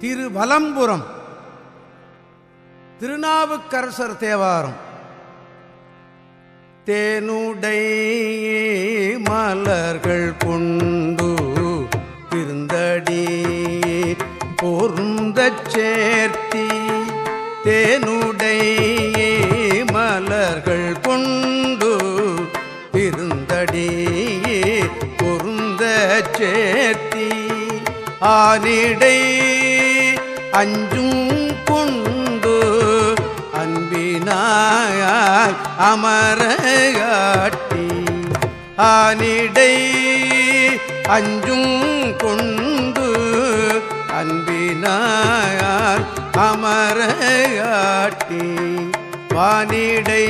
திருவலம்புரம். திருநாவுக்கரசர் தேவாரம். தேனுடை மலர்கள் கொண்டு திருந்தடி பொருந்த சேர்த்தி தேனுடை மலர்கள் கொண்டு திருந்தடி பொருந்த சேர்த்தி ஆனிடை அஞ்சும் கொண்டு அன்பினாய் அமரகாட்டி. ஆனிடை அஞ்சும் கொண்டு அன்பினாய் அமரகாட்டி. வானிடை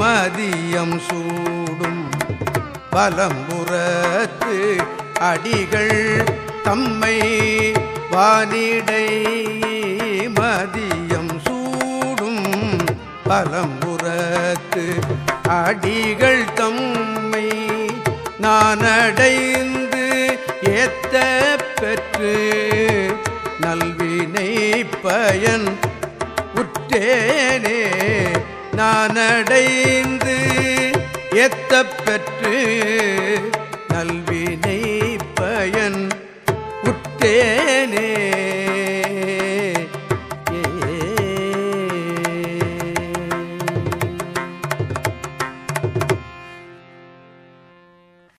மதியம் சூடும் பலம்புறத்து அடிகள் தம்மை வானிடை மதியம் சூடும் பலம்புறத்து அடிகள் தம்மை நான் அடைந்து ஏத்த பெற்று நல்வினை பயன் உற்றேனே நான் அடைந்து எத்த பெற்று நல்வினை பயன் உற்றேனே